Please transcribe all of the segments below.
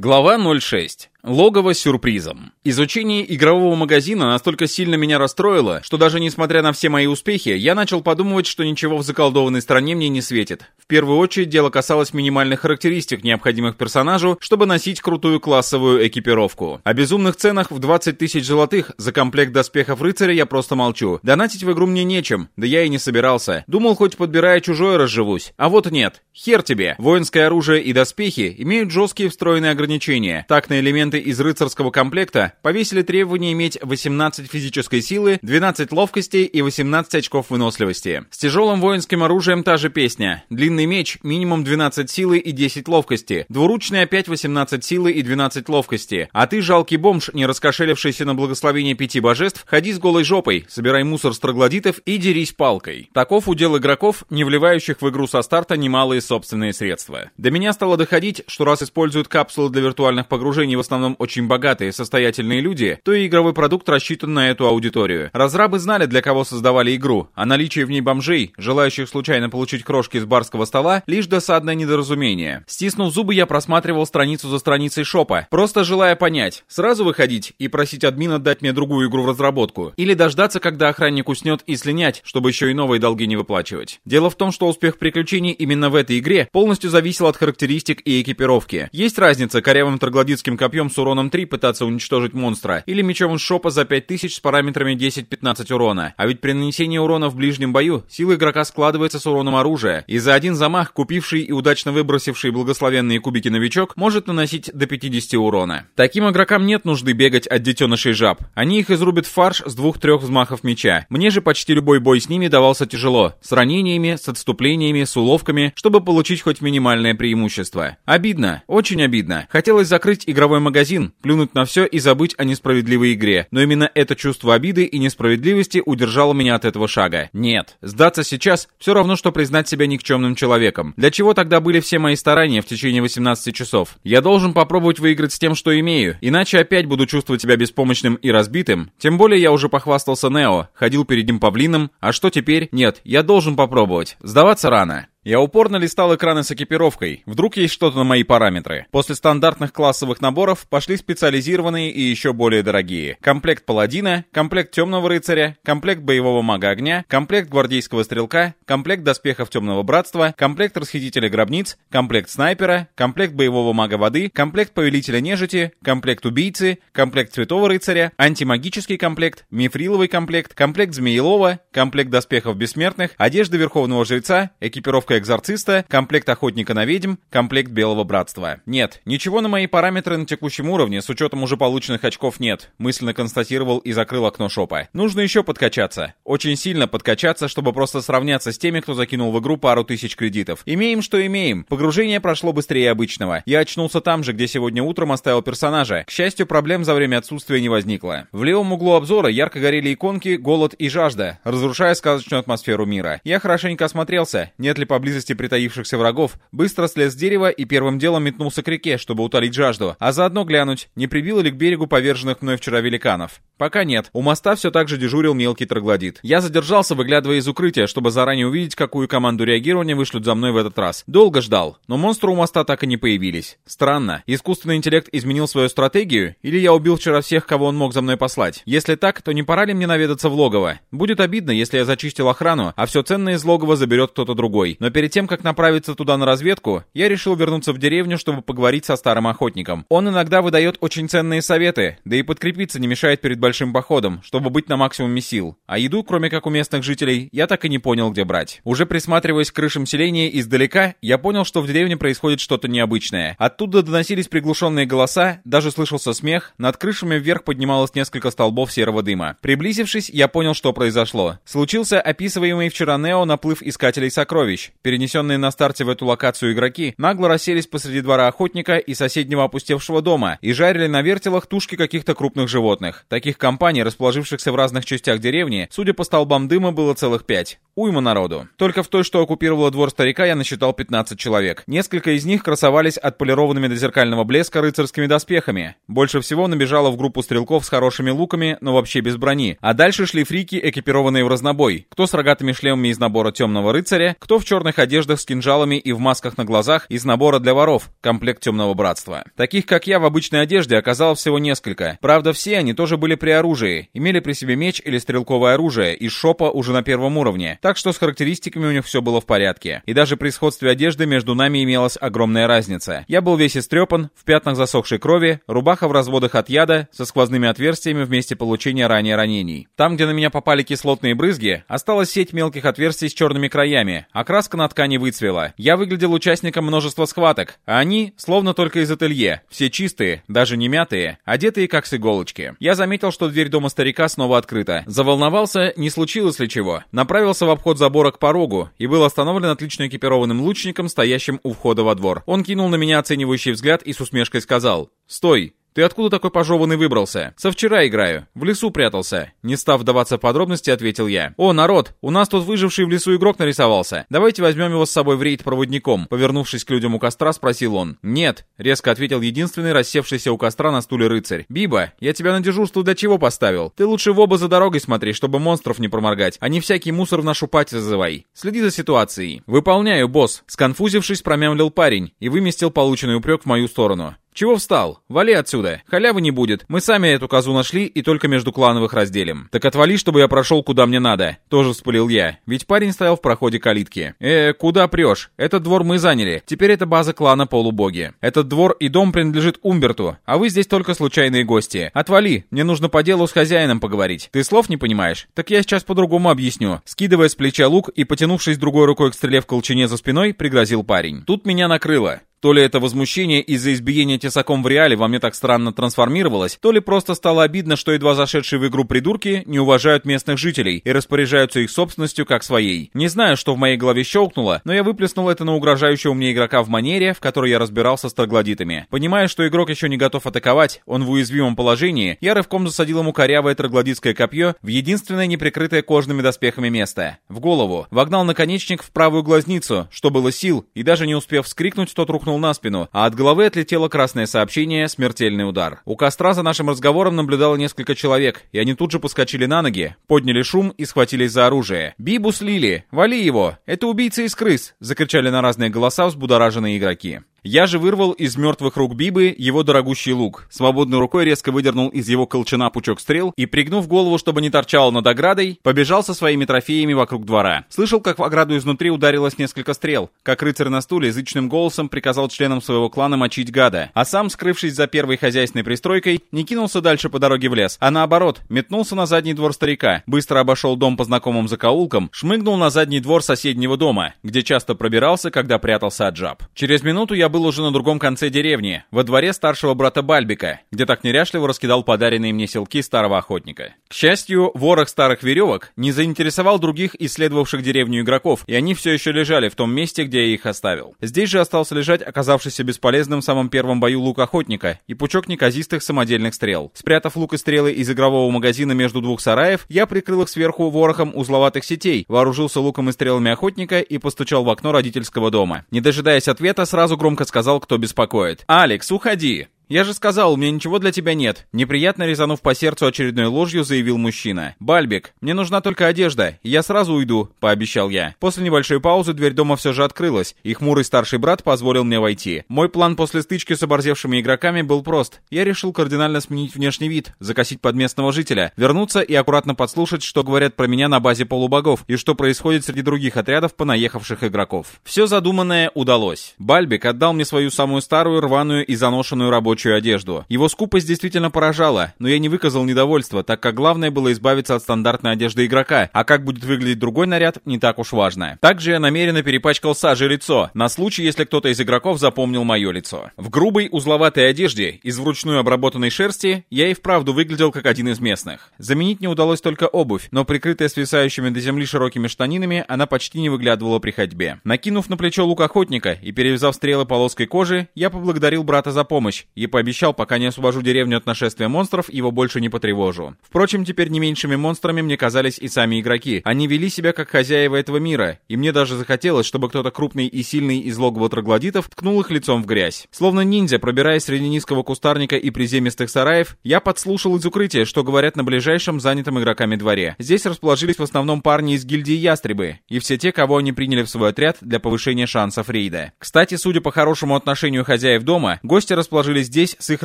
Глава 06. Логово сюрпризом. Изучение игрового магазина настолько сильно меня расстроило, что даже несмотря на все мои успехи, я начал подумывать, что ничего в заколдованной стране мне не светит. В первую очередь дело касалось минимальных характеристик, необходимых персонажу, чтобы носить крутую классовую экипировку. О безумных ценах в 20 тысяч золотых за комплект доспехов рыцаря я просто молчу. Донатить в игру мне нечем, да я и не собирался. Думал, хоть подбирая чужое разживусь. А вот нет. Хер тебе. Воинское оружие и доспехи имеют жесткие встроенные ограничения. Так на элементы из рыцарского комплекта повесили требование иметь 18 физической силы, 12 ловкости и 18 очков выносливости. С тяжелым воинским оружием та же песня. Длинный меч минимум 12 силы и 10 ловкости. Двуручный опять 18 силы и 12 ловкости. А ты, жалкий бомж, не раскошелившийся на благословение пяти божеств, ходи с голой жопой, собирай мусор с троглодитов и дерись палкой. Таков удел игроков, не вливающих в игру со старта немалые собственные средства. До меня стало доходить, что раз используют капсулы для виртуальных погружений в основном очень богатые, состоятельные люди, то и игровой продукт рассчитан на эту аудиторию. Разрабы знали, для кого создавали игру, а наличие в ней бомжей, желающих случайно получить крошки с барского стола, лишь досадное недоразумение. Стиснув зубы, я просматривал страницу за страницей шопа, просто желая понять, сразу выходить и просить админа дать мне другую игру в разработку, или дождаться, когда охранник уснет и слинять, чтобы еще и новые долги не выплачивать. Дело в том, что успех приключений именно в этой игре полностью зависел от характеристик и экипировки. Есть разница корявым троглодитским копьем с уроном 3 пытаться уничтожить монстра, или мечом шопа за 5000 с параметрами 10-15 урона. А ведь при нанесении урона в ближнем бою сила игрока складывается с уроном оружия, и за один замах купивший и удачно выбросивший благословенные кубики новичок может наносить до 50 урона. Таким игрокам нет нужды бегать от детенышей жаб. Они их изрубят фарш с двух-трех взмахов меча. Мне же почти любой бой с ними давался тяжело. С ранениями, с отступлениями, с уловками, чтобы получить хоть минимальное преимущество. Обидно, очень обидно. Хотелось закрыть игровой магазин, магазин, плюнуть на все и забыть о несправедливой игре. Но именно это чувство обиды и несправедливости удержало меня от этого шага. Нет, сдаться сейчас все равно, что признать себя никчемным человеком. Для чего тогда были все мои старания в течение 18 часов? Я должен попробовать выиграть с тем, что имею, иначе опять буду чувствовать себя беспомощным и разбитым. Тем более я уже похвастался Нео, ходил перед ним павлином, а что теперь? Нет, я должен попробовать. Сдаваться рано. Я упорно листал экраны с экипировкой. Вдруг есть что-то на мои параметры. После стандартных классовых наборов пошли специализированные и еще более дорогие. Комплект паладина, комплект темного рыцаря, комплект боевого мага огня, комплект гвардейского стрелка, комплект доспехов темного братства, комплект расхитителя гробниц, комплект снайпера, комплект боевого мага воды, комплект повелителя нежити, комплект убийцы, комплект святого рыцаря, антимагический комплект, мифриловый комплект, комплект змеелова, комплект доспехов бессмертных, одежда верховного жреца, экипировка экзорциста, комплект охотника на ведьм, комплект белого братства. Нет, ничего на мои параметры на текущем уровне с учетом уже полученных очков нет, мысленно констатировал и закрыл окно шопа. Нужно еще подкачаться. Очень сильно подкачаться, чтобы просто сравняться с теми, кто закинул в игру пару тысяч кредитов. Имеем, что имеем. Погружение прошло быстрее обычного. Я очнулся там же, где сегодня утром оставил персонажа. К счастью, проблем за время отсутствия не возникло. В левом углу обзора ярко горели иконки «Голод» и «Жажда», разрушая сказочную атмосферу мира. Я хорошенько осмотрелся, нет ли поблизости поблизости притаившихся врагов, быстро слез с дерева и первым делом метнулся к реке, чтобы утолить жажду, а заодно глянуть, не прибило ли к берегу поверженных мной вчера великанов. Пока нет. У моста все так же дежурил мелкий троглодит. Я задержался, выглядывая из укрытия, чтобы заранее увидеть, какую команду реагирования вышлют за мной в этот раз. Долго ждал, но монстры у моста так и не появились. Странно. Искусственный интеллект изменил свою стратегию? Или я убил вчера всех, кого он мог за мной послать? Если так, то не пора ли мне наведаться в логово? Будет обидно, если я зачистил охрану, а все ценное из логова заберет кто-то другой. Но перед тем, как направиться туда на разведку, я решил вернуться в деревню, чтобы поговорить со старым охотником. Он иногда выдает очень ценные советы, да и подкрепиться не мешает перед большим походом, чтобы быть на максимуме сил. А еду, кроме как у местных жителей, я так и не понял, где брать. Уже присматриваясь к крышам селения издалека, я понял, что в деревне происходит что-то необычное. Оттуда доносились приглушенные голоса, даже слышался смех, над крышами вверх поднималось несколько столбов серого дыма. Приблизившись, я понял, что произошло. Случился описываемый вчера Нео наплыв искателей сокровищ. Перенесенные на старте в эту локацию игроки нагло расселись посреди двора охотника и соседнего опустевшего дома и жарили на вертелах тушки каких-то крупных животных. Таких компаний, расположившихся в разных частях деревни, судя по столбам дыма, было целых пять. Уйма народу. Только в той, что оккупировала двор старика, я насчитал 15 человек. Несколько из них красовались отполированными до зеркального блеска рыцарскими доспехами. Больше всего набежало в группу стрелков с хорошими луками, но вообще без брони. А дальше шли фрики, экипированные в разнобой. Кто с рогатыми шлемами из набора темного рыцаря, кто в черных черных одеждах с кинжалами и в масках на глазах из набора для воров, комплект темного братства. Таких, как я, в обычной одежде оказалось всего несколько. Правда, все они тоже были при оружии, имели при себе меч или стрелковое оружие из шопа уже на первом уровне, так что с характеристиками у них все было в порядке. И даже при сходстве одежды между нами имелась огромная разница. Я был весь истрепан, в пятнах засохшей крови, рубаха в разводах от яда, со сквозными отверстиями в месте получения ранее ранений. Там, где на меня попали кислотные брызги, осталась сеть мелких отверстий с черными краями, а краска на ткани выцвела. Я выглядел участником множества схваток, а они, словно только из ателье, все чистые, даже не мятые, одетые как с иголочки. Я заметил, что дверь дома старика снова открыта. Заволновался, не случилось ли чего. Направился в обход забора к порогу и был остановлен отлично экипированным лучником, стоящим у входа во двор. Он кинул на меня оценивающий взгляд и с усмешкой сказал «Стой, «Ты откуда такой пожеванный выбрался?» «Со вчера играю. В лесу прятался». Не став вдаваться в подробности, ответил я. «О, народ, у нас тут выживший в лесу игрок нарисовался. Давайте возьмем его с собой в рейд проводником». Повернувшись к людям у костра, спросил он. «Нет», — резко ответил единственный рассевшийся у костра на стуле рыцарь. «Биба, я тебя на дежурство для чего поставил? Ты лучше в оба за дорогой смотри, чтобы монстров не проморгать, а не всякий мусор в нашу пать зазывай. Следи за ситуацией». «Выполняю, босс», — сконфузившись, промямлил парень и выместил полученный упрек в мою сторону. «Чего встал? Вали отсюда. Халявы не будет. Мы сами эту козу нашли и только между клановых разделим». «Так отвали, чтобы я прошел куда мне надо», — тоже вспылил я. Ведь парень стоял в проходе калитки. «Э, куда прешь? Этот двор мы заняли. Теперь это база клана полубоги. Этот двор и дом принадлежит Умберту, а вы здесь только случайные гости. Отвали, мне нужно по делу с хозяином поговорить. Ты слов не понимаешь? Так я сейчас по-другому объясню». Скидывая с плеча лук и потянувшись другой рукой к стреле в колчине за спиной, пригрозил парень. Тут меня накрыло. То ли это возмущение из-за избиения тесаком в реале во мне так странно трансформировалось, то ли просто стало обидно, что едва зашедшие в игру придурки не уважают местных жителей и распоряжаются их собственностью как своей. Не знаю, что в моей голове щелкнуло, но я выплеснул это на угрожающего мне игрока в манере, в которой я разбирался с троглодитами. Понимая, что игрок еще не готов атаковать, он в уязвимом положении, я рывком засадил ему корявое троглодитское копье в единственное неприкрытое кожными доспехами место. В голову. Вогнал наконечник в правую глазницу, что было сил, и даже не успев вскрикнуть, тот рухнул рухнул на спину, а от головы отлетело красное сообщение «Смертельный удар». У костра за нашим разговором наблюдало несколько человек, и они тут же поскочили на ноги, подняли шум и схватились за оружие. «Бибу слили! Вали его! Это убийца из крыс!» — закричали на разные голоса взбудораженные игроки. Я же вырвал из мертвых рук Бибы его дорогущий лук. Свободной рукой резко выдернул из его колчана пучок стрел и, пригнув голову, чтобы не торчало над оградой, побежал со своими трофеями вокруг двора. Слышал, как в ограду изнутри ударилось несколько стрел, как рыцарь на стуле язычным голосом приказал членам своего клана мочить гада, а сам, скрывшись за первой хозяйственной пристройкой, не кинулся дальше по дороге в лес, а наоборот, метнулся на задний двор старика, быстро обошел дом по знакомым закоулкам, шмыгнул на задний двор соседнего дома, где часто пробирался, когда прятался от жаб. Через минуту я был уже на другом конце деревни, во дворе старшего брата Бальбика, где так неряшливо раскидал подаренные мне селки старого охотника. К счастью, ворох старых веревок не заинтересовал других исследовавших деревню игроков, и они все еще лежали в том месте, где я их оставил. Здесь же остался лежать оказавшийся бесполезным в самом первом бою лук охотника и пучок неказистых самодельных стрел. Спрятав лук и стрелы из игрового магазина между двух сараев, я прикрыл их сверху ворохом узловатых сетей, вооружился луком и стрелами охотника и постучал в окно родительского дома. Не дожидаясь ответа, сразу громко громко сказал, кто беспокоит. «Алекс, уходи!» «Я же сказал, у меня ничего для тебя нет», — неприятно резанув по сердцу очередной ложью, заявил мужчина. «Бальбик, мне нужна только одежда, я сразу уйду», — пообещал я. После небольшой паузы дверь дома все же открылась, и хмурый старший брат позволил мне войти. Мой план после стычки с оборзевшими игроками был прост. Я решил кардинально сменить внешний вид, закосить под местного жителя, вернуться и аккуратно подслушать, что говорят про меня на базе полубогов, и что происходит среди других отрядов понаехавших игроков. Все задуманное удалось. Бальбик отдал мне свою самую старую, рваную и заношенную рабочую рабочую одежду. Его скупость действительно поражала, но я не выказал недовольства, так как главное было избавиться от стандартной одежды игрока, а как будет выглядеть другой наряд, не так уж важно. Также я намеренно перепачкал сажей лицо, на случай, если кто-то из игроков запомнил мое лицо. В грубой узловатой одежде, из вручную обработанной шерсти, я и вправду выглядел как один из местных. Заменить не удалось только обувь, но прикрытая свисающими до земли широкими штанинами, она почти не выглядывала при ходьбе. Накинув на плечо лук охотника и перевязав стрелы полоской кожи, я поблагодарил брата за помощь и пообещал, пока не освобожу деревню от нашествия монстров, его больше не потревожу. Впрочем, теперь не меньшими монстрами мне казались и сами игроки. Они вели себя как хозяева этого мира, и мне даже захотелось, чтобы кто-то крупный и сильный из логова троглодитов ткнул их лицом в грязь. Словно ниндзя, пробираясь среди низкого кустарника и приземистых сараев, я подслушал из укрытия, что говорят на ближайшем занятом игроками дворе. Здесь расположились в основном парни из гильдии Ястребы, и все те, кого они приняли в свой отряд для повышения шансов рейда. Кстати, судя по хорошему отношению хозяев дома, гости расположились здесь с их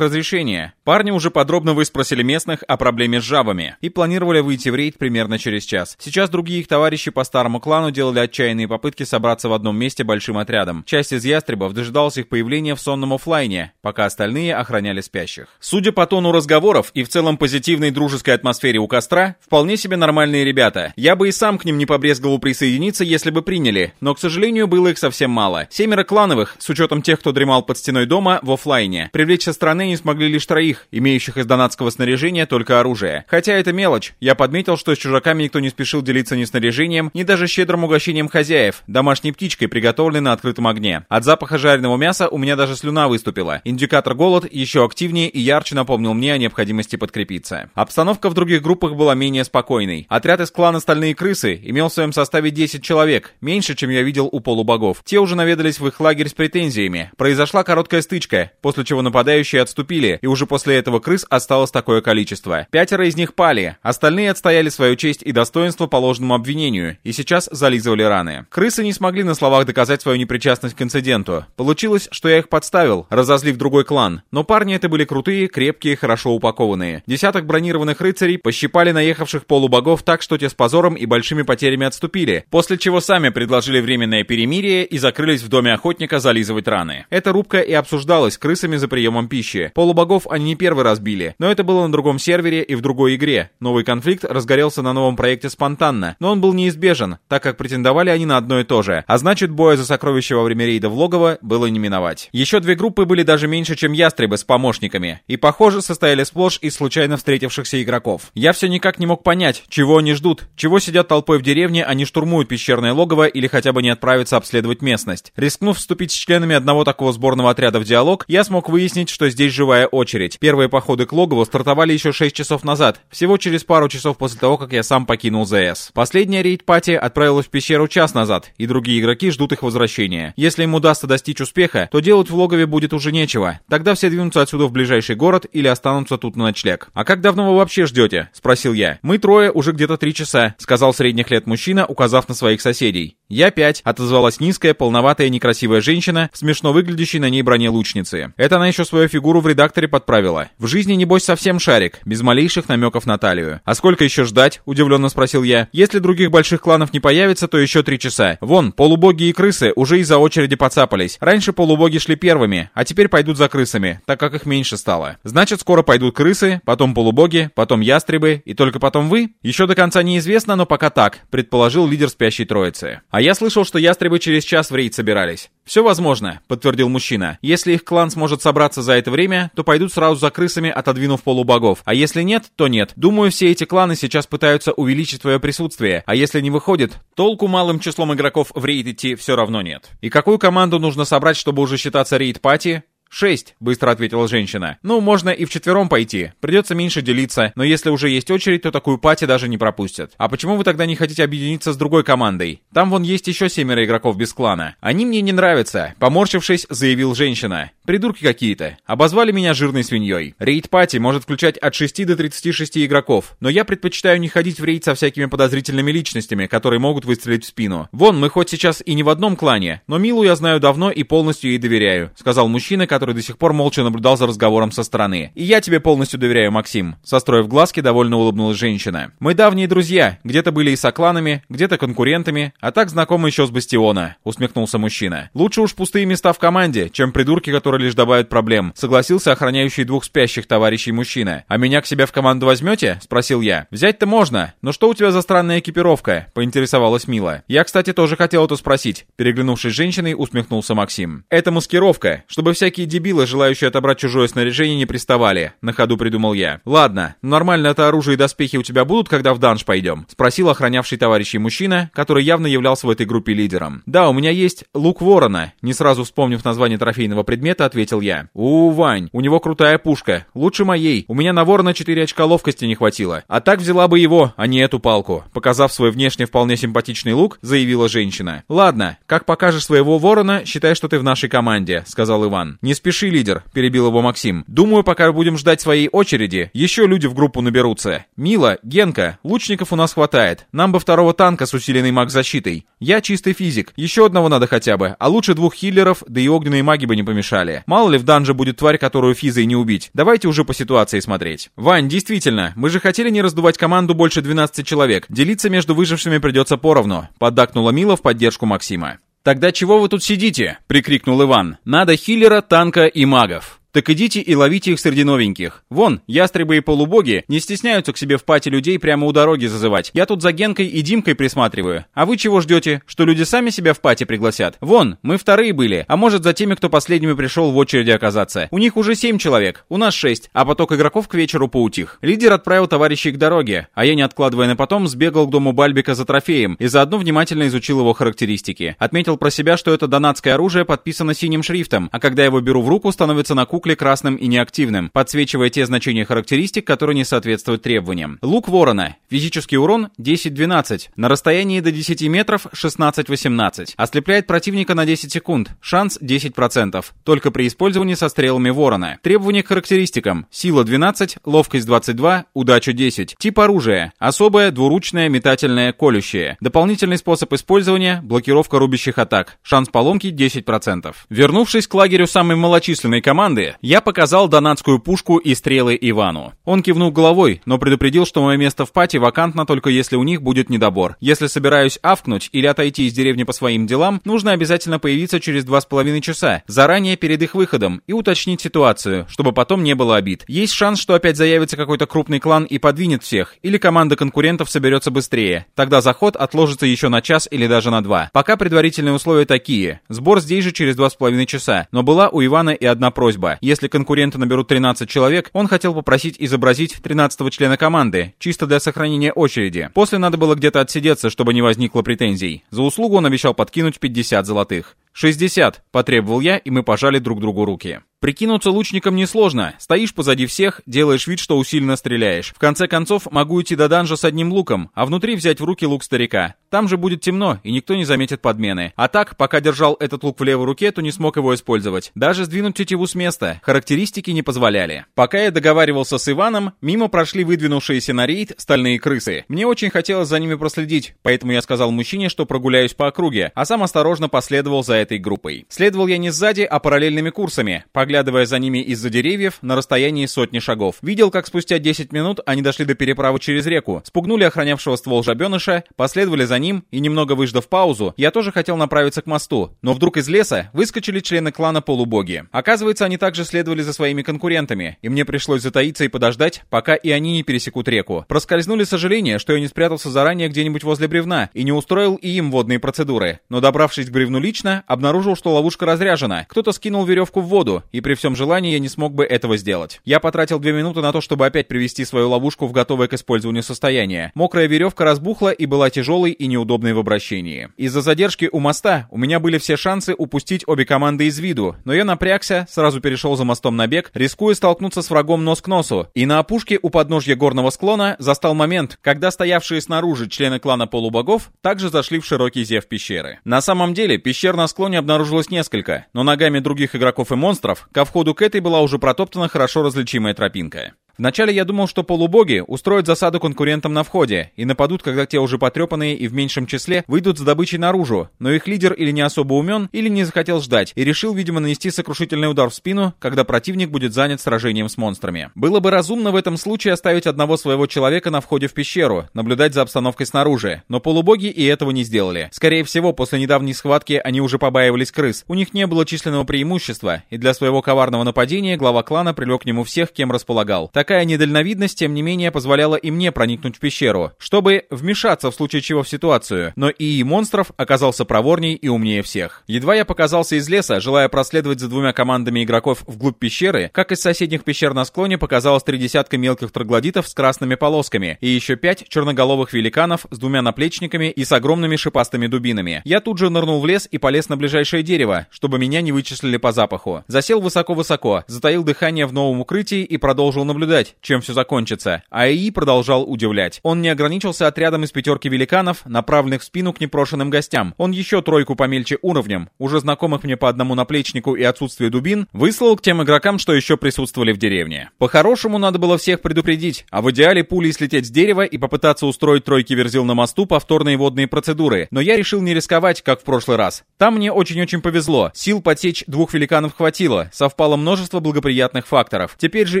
разрешения. Парни уже подробно выспросили местных о проблеме с жабами и планировали выйти в рейд примерно через час. Сейчас другие их товарищи по старому клану делали отчаянные попытки собраться в одном месте большим отрядом. Часть из ястребов дожидалась их появления в сонном офлайне, пока остальные охраняли спящих. Судя по тону разговоров и в целом позитивной дружеской атмосфере у костра, вполне себе нормальные ребята. Я бы и сам к ним не побрезговал присоединиться, если бы приняли, но, к сожалению, было их совсем мало. Семеро клановых, с учетом тех, кто дремал под стеной дома, в офлайне. Привлечь со стороны не смогли лишь троих, имеющих из донатского снаряжения только оружие. Хотя это мелочь. Я подметил, что с чужаками никто не спешил делиться ни снаряжением, ни даже щедрым угощением хозяев, домашней птичкой, приготовленной на открытом огне. От запаха жареного мяса у меня даже слюна выступила. Индикатор голод еще активнее и ярче напомнил мне о необходимости подкрепиться. Обстановка в других группах была менее спокойной. Отряд из клана «Стальные крысы» имел в своем составе 10 человек, меньше, чем я видел у полубогов. Те уже наведались в их лагерь с претензиями. Произошла короткая стычка, после чего нападающие отступили, и уже после этого крыс осталось такое количество. Пятеро из них пали, остальные отстояли свою честь и достоинство по ложному обвинению, и сейчас зализывали раны. Крысы не смогли на словах доказать свою непричастность к инциденту. Получилось, что я их подставил, разозлив другой клан, но парни это были крутые, крепкие, хорошо упакованные. Десяток бронированных рыцарей пощипали наехавших полубогов так, что те с позором и большими потерями отступили, после чего сами предложили временное перемирие и закрылись в доме охотника зализывать раны. Эта рубка и обсуждалась крысами за приемом пищи. Полубогов они не первый раз били, но это было на другом сервере и в другой игре. Новый конфликт разгорелся на новом проекте спонтанно, но он был неизбежен, так как претендовали они на одно и то же, а значит боя за сокровища во время рейда в логово было не миновать. Еще две группы были даже меньше, чем ястребы с помощниками, и похоже состояли сплошь из случайно встретившихся игроков. Я все никак не мог понять, чего они ждут, чего сидят толпой в деревне, они штурмуют пещерное логово или хотя бы не отправятся обследовать местность. Рискнув вступить с членами одного такого сборного отряда в диалог, я смог выяснить, что здесь живая очередь. Первые походы к логову стартовали еще 6 часов назад, всего через пару часов после того, как я сам покинул ЗС. Последняя рейд-пати отправилась в пещеру час назад, и другие игроки ждут их возвращения. Если им удастся достичь успеха, то делать в логове будет уже нечего. Тогда все двинутся отсюда в ближайший город или останутся тут на ночлег. «А как давно вы вообще ждете?» — спросил я. «Мы трое уже где-то три часа», — сказал средних лет мужчина, указав на своих соседей. «Я пять», — отозвалась низкая, полноватая, некрасивая женщина, смешно выглядящей на ней броне лучницы. Это она еще свою фигуру в редакторе подправила. В жизни, небось, совсем шарик, без малейших намеков на талию. «А сколько еще ждать?» — удивленно спросил я. «Если других больших кланов не появится, то еще три часа. Вон, полубоги и крысы уже из-за очереди подцапались. Раньше полубоги шли первыми, а теперь пойдут за крысами, так как их меньше стало. Значит, скоро пойдут крысы, потом полубоги, потом ястребы, и только потом вы? Еще до конца неизвестно, но пока так», — предположил лидер спящей троицы. «А я слышал, что ястребы через час в рейд собирались». «Все возможно», — подтвердил мужчина. «Если их клан сможет собраться за это время, то пойдут сразу за крысами, отодвинув полубогов. А если нет, то нет. Думаю, все эти кланы сейчас пытаются увеличить свое присутствие, а если не выходит, толку малым числом игроков в рейд идти все равно нет. И какую команду нужно собрать, чтобы уже считаться рейд-пати? «Шесть», — быстро ответила женщина. «Ну, можно и вчетвером пойти. Придется меньше делиться, но если уже есть очередь, то такую пати даже не пропустят. А почему вы тогда не хотите объединиться с другой командой? Там вон есть еще семеро игроков без клана. Они мне не нравятся», — поморщившись, заявил женщина. «Придурки какие-то. Обозвали меня жирной свиньей. Рейд-пати может включать от 6 до 36 игроков, но я предпочитаю не ходить в рейд со всякими подозрительными личностями, которые могут выстрелить в спину. Вон, мы хоть сейчас и не в одном клане, но Милу я знаю давно и полностью ей доверяю», — сказал мужчина, который который до сих пор молча наблюдал за разговором со стороны. «И я тебе полностью доверяю, Максим», — состроив глазки, довольно улыбнулась женщина. «Мы давние друзья, где-то были и сокланами, где-то конкурентами, а так знакомы еще с Бастиона», — усмехнулся мужчина. «Лучше уж пустые места в команде, чем придурки, которые лишь добавят проблем», — согласился охраняющий двух спящих товарищей мужчина. «А меня к себе в команду возьмете?» — спросил я. «Взять-то можно, но что у тебя за странная экипировка?» — поинтересовалась Мила. «Я, кстати, тоже хотел это спросить», — переглянувшись с женщиной, усмехнулся Максим. «Это маскировка, чтобы всякие всякие дебилы, желающие отобрать чужое снаряжение, не приставали. На ходу придумал я. Ладно, нормально это оружие и доспехи у тебя будут, когда в данж пойдем? Спросил охранявший товарищей мужчина, который явно являлся в этой группе лидером. Да, у меня есть лук ворона. Не сразу вспомнив название трофейного предмета, ответил я. У, Вань, у него крутая пушка. Лучше моей. У меня на ворона 4 очка ловкости не хватило. А так взяла бы его, а не эту палку. Показав свой внешне вполне симпатичный лук, заявила женщина. Ладно, как покажешь своего ворона, считай, что ты в нашей команде, сказал Иван. Не спеши, лидер, перебил его Максим. Думаю, пока будем ждать своей очереди, еще люди в группу наберутся. Мила, Генка, лучников у нас хватает. Нам бы второго танка с усиленной маг-защитой. Я чистый физик. Еще одного надо хотя бы, а лучше двух хиллеров, да и огненные маги бы не помешали. Мало ли в данже будет тварь, которую физой не убить. Давайте уже по ситуации смотреть. Вань, действительно, мы же хотели не раздувать команду больше 12 человек. Делиться между выжившими придется поровну. Поддакнула Мила в поддержку Максима. «Тогда чего вы тут сидите?» — прикрикнул Иван. «Надо хиллера, танка и магов». Так идите и ловите их среди новеньких. Вон, ястребы и полубоги не стесняются к себе в пати людей прямо у дороги зазывать. Я тут за Генкой и Димкой присматриваю. А вы чего ждете? Что люди сами себя в пати пригласят? Вон, мы вторые были. А может за теми, кто последними пришел в очереди оказаться. У них уже семь человек, у нас шесть, а поток игроков к вечеру поутих. Лидер отправил товарищей к дороге, а я, не откладывая на потом, сбегал к дому Бальбика за трофеем и заодно внимательно изучил его характеристики. Отметил про себя, что это донатское оружие подписано синим шрифтом, а когда его беру в руку, становится на кукле кукле красным и неактивным, подсвечивая те значения характеристик, которые не соответствуют требованиям. Лук ворона. Физический урон 10-12. На расстоянии до 10 метров 16-18. Ослепляет противника на 10 секунд. Шанс 10%. Только при использовании со стрелами ворона. Требования к характеристикам. Сила 12, ловкость 22, удача 10. Тип оружия. Особое, двуручное, метательное, колющее. Дополнительный способ использования – блокировка рубящих атак. Шанс поломки 10%. Вернувшись к лагерю самой малочисленной команды, я показал донатскую пушку и стрелы Ивану. Он кивнул головой, но предупредил, что мое место в пати вакантно только если у них будет недобор. Если собираюсь авкнуть или отойти из деревни по своим делам, нужно обязательно появиться через два с половиной часа, заранее перед их выходом, и уточнить ситуацию, чтобы потом не было обид. Есть шанс, что опять заявится какой-то крупный клан и подвинет всех, или команда конкурентов соберется быстрее. Тогда заход отложится еще на час или даже на два. Пока предварительные условия такие. Сбор здесь же через два с половиной часа, но была у Ивана и одна просьба. Если конкуренты наберут 13 человек, он хотел попросить изобразить 13 члена команды, чисто для сохранения очереди. После надо было где-то отсидеться, чтобы не возникло претензий. За услугу он обещал подкинуть 50 золотых. «Шестьдесят!» — потребовал я, и мы пожали друг другу руки. Прикинуться лучником несложно. Стоишь позади всех, делаешь вид, что усиленно стреляешь. В конце концов, могу идти до данжа с одним луком, а внутри взять в руки лук старика. Там же будет темно, и никто не заметит подмены. А так, пока держал этот лук в левой руке, то не смог его использовать. Даже сдвинуть тетиву с места. Характеристики не позволяли. Пока я договаривался с Иваном, мимо прошли выдвинувшиеся на рейд стальные крысы. Мне очень хотелось за ними проследить, поэтому я сказал мужчине, что прогуляюсь по округе, а сам осторожно последовал за этой группой. Следовал я не сзади, а параллельными курсами, поглядывая за ними из-за деревьев на расстоянии сотни шагов. Видел, как спустя 10 минут они дошли до переправы через реку, спугнули охранявшего ствол жабеныша, последовали за ним и, немного выждав паузу, я тоже хотел направиться к мосту. Но вдруг из леса выскочили члены клана полубоги. Оказывается, они также следовали за своими конкурентами, и мне пришлось затаиться и подождать, пока и они не пересекут реку. Проскользнули сожаления, что я не спрятался заранее где-нибудь возле бревна и не устроил и им водные процедуры. Но добравшись к бревну лично, обнаружил, что ловушка разряжена. Кто-то скинул веревку в воду, и при всем желании я не смог бы этого сделать. Я потратил две минуты на то, чтобы опять привести свою ловушку в готовое к использованию состояние. Мокрая веревка разбухла и была тяжелой и неудобной в обращении. Из-за задержки у моста у меня были все шансы упустить обе команды из виду, но я напрягся, сразу перешел за мостом на бег, рискуя столкнуться с врагом нос к носу, и на опушке у подножья горного склона застал момент, когда стоявшие снаружи члены клана полубогов также зашли в широкий зев пещеры. На самом деле, пещер на склоне обнаружилось несколько, но ногами других игроков и монстров ко входу к этой была уже протоптана хорошо различимая тропинка. Вначале я думал, что полубоги устроят засаду конкурентам на входе и нападут, когда те уже потрепанные и в меньшем числе выйдут с добычей наружу, но их лидер или не особо умен, или не захотел ждать и решил, видимо, нанести сокрушительный удар в спину, когда противник будет занят сражением с монстрами. Было бы разумно в этом случае оставить одного своего человека на входе в пещеру, наблюдать за обстановкой снаружи, но полубоги и этого не сделали. Скорее всего, после недавней схватки они уже побаивались крыс, у них не было численного преимущества, и для своего коварного нападения глава клана привлек к нему всех, кем располагал. Такая недальновидность, тем не менее, позволяла и мне проникнуть в пещеру, чтобы вмешаться в случае чего в ситуацию, но ИИ монстров оказался проворней и умнее всех. Едва я показался из леса, желая проследовать за двумя командами игроков вглубь пещеры, как из соседних пещер на склоне показалось три десятка мелких троглодитов с красными полосками и еще пять черноголовых великанов с двумя наплечниками и с огромными шипастыми дубинами. Я тут же нырнул в лес и полез на ближайшее дерево, чтобы меня не вычислили по запаху. Засел высоко-высоко, затаил дыхание в новом укрытии и продолжил наблюдать, чем все закончится. А ИИ продолжал удивлять. Он не ограничился отрядом из пятерки великанов, направленных в спину к непрошенным гостям. Он еще тройку помельче уровнем, уже знакомых мне по одному наплечнику и отсутствию дубин, выслал к тем игрокам, что еще присутствовали в деревне. По-хорошему надо было всех предупредить, а в идеале пулей слететь с дерева и попытаться устроить тройки верзил на мосту повторные водные процедуры. Но я решил не рисковать, как в прошлый раз. Там мне очень-очень повезло. Сил подсечь двух великанов хватило. Совпало множество благоприятных факторов. Теперь же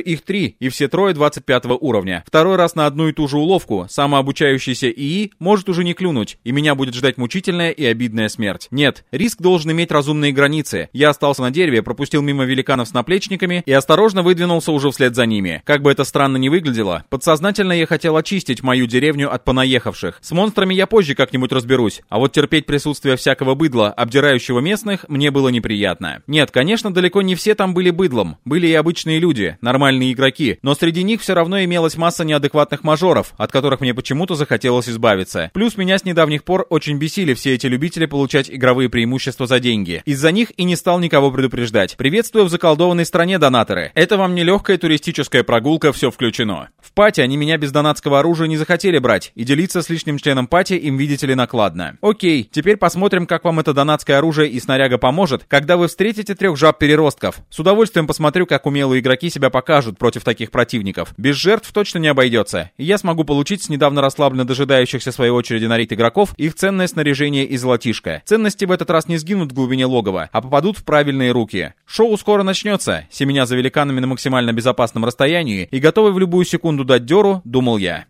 их три, и все трое 25 уровня. Второй раз на одну и ту же уловку. Самообучающийся ИИ может уже не клюнуть, и меня будет ждать мучительная и обидная смерть. Нет, риск должен иметь разумные границы. Я остался на дереве, пропустил мимо великанов с наплечниками и осторожно выдвинулся уже вслед за ними. Как бы это странно ни выглядело, подсознательно я хотел очистить мою деревню от понаехавших. С монстрами я позже как-нибудь разберусь, а вот терпеть присутствие всякого быдла, обдирающего местных, мне было неприятно. Нет, конечно, далеко не все там были быдлом. Были и обычные люди, нормальные игроки, но среди них все равно имелась масса неадекватных мажоров, от которых мне почему-то захотелось избавиться. Плюс меня с недавних пор очень бесили все эти любители получать игровые преимущества за деньги. Из-за них и не стал никого предупреждать. Приветствую в заколдованной стране, донаторы. Это вам не легкая туристическая прогулка, все включено. В пати они меня без донатского оружия не захотели брать, и делиться с лишним членом пати им, видите ли, накладно. Окей, теперь посмотрим, как вам это донатское оружие и снаряга поможет, когда вы встретите трех жаб-переростков. С удовольствием посмотрю, как умелые игроки себя покажут против таких противников. Без жертв точно не обойдется, я смогу получить с недавно расслабленно дожидающихся своей очереди на рейд игроков их ценное снаряжение и золотишко. Ценности в этот раз не сгинут в глубине логова, а попадут в правильные руки. Шоу скоро начнется, семеня за великанами на максимально безопасном расстоянии и готовый в любую секунду дать дёру, думал я.